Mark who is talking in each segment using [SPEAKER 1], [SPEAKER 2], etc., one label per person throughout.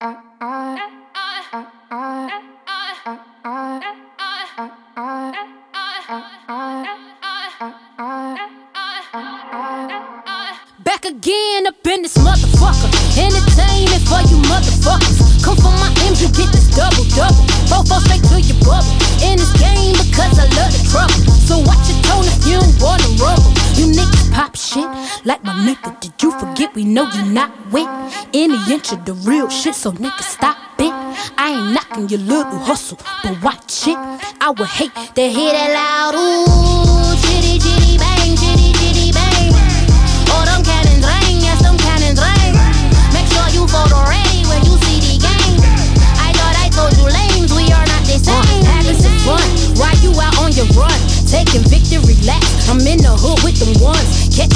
[SPEAKER 1] Back again up in this motherfucker. Entertainment for you motherfuckers. Come for my M's, you get this double double. Shit like my nigga. Did you forget we know you not with any inch of the real shit? So nigga stop it. I ain't knocking your little hustle, but watch it. I would hate to hear that loud ooh,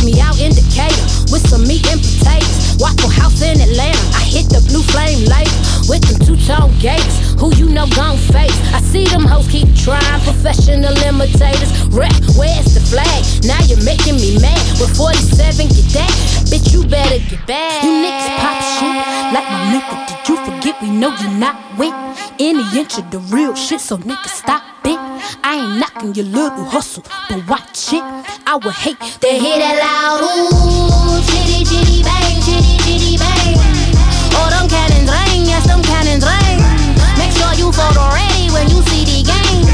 [SPEAKER 1] Me out in Decatur with some meat and potatoes. Waffle House in Atlanta, I hit the blue flame later with them two tone gates. Who you know gon' face? I see them hoes keep trying, professional imitators. Rep, where's the flag? Now you're making me mad. With 47, get that? Bitch, you better get back. You niggas pop shit like my nigga. Did you forget we know you're not with any inch of the real shit? So nigga, stop it. I ain't knocking your little hustle, but watch it. I would hate to hear that loud ooh, chitty chitty bang, chitty chitty bang. Oh, them cannons ring, yes, them cannons ring. Make sure you photo ready when you see the game.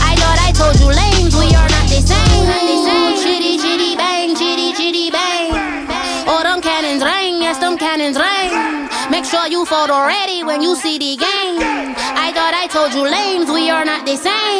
[SPEAKER 1] I thought I told you lames, we are not the same. Ooh, chitty chitty bang, chitty chitty bang. Oh, them cannons ring, yes, them cannons ring. Sure you photo already when you see the game. I thought I told you lames, we are not the same.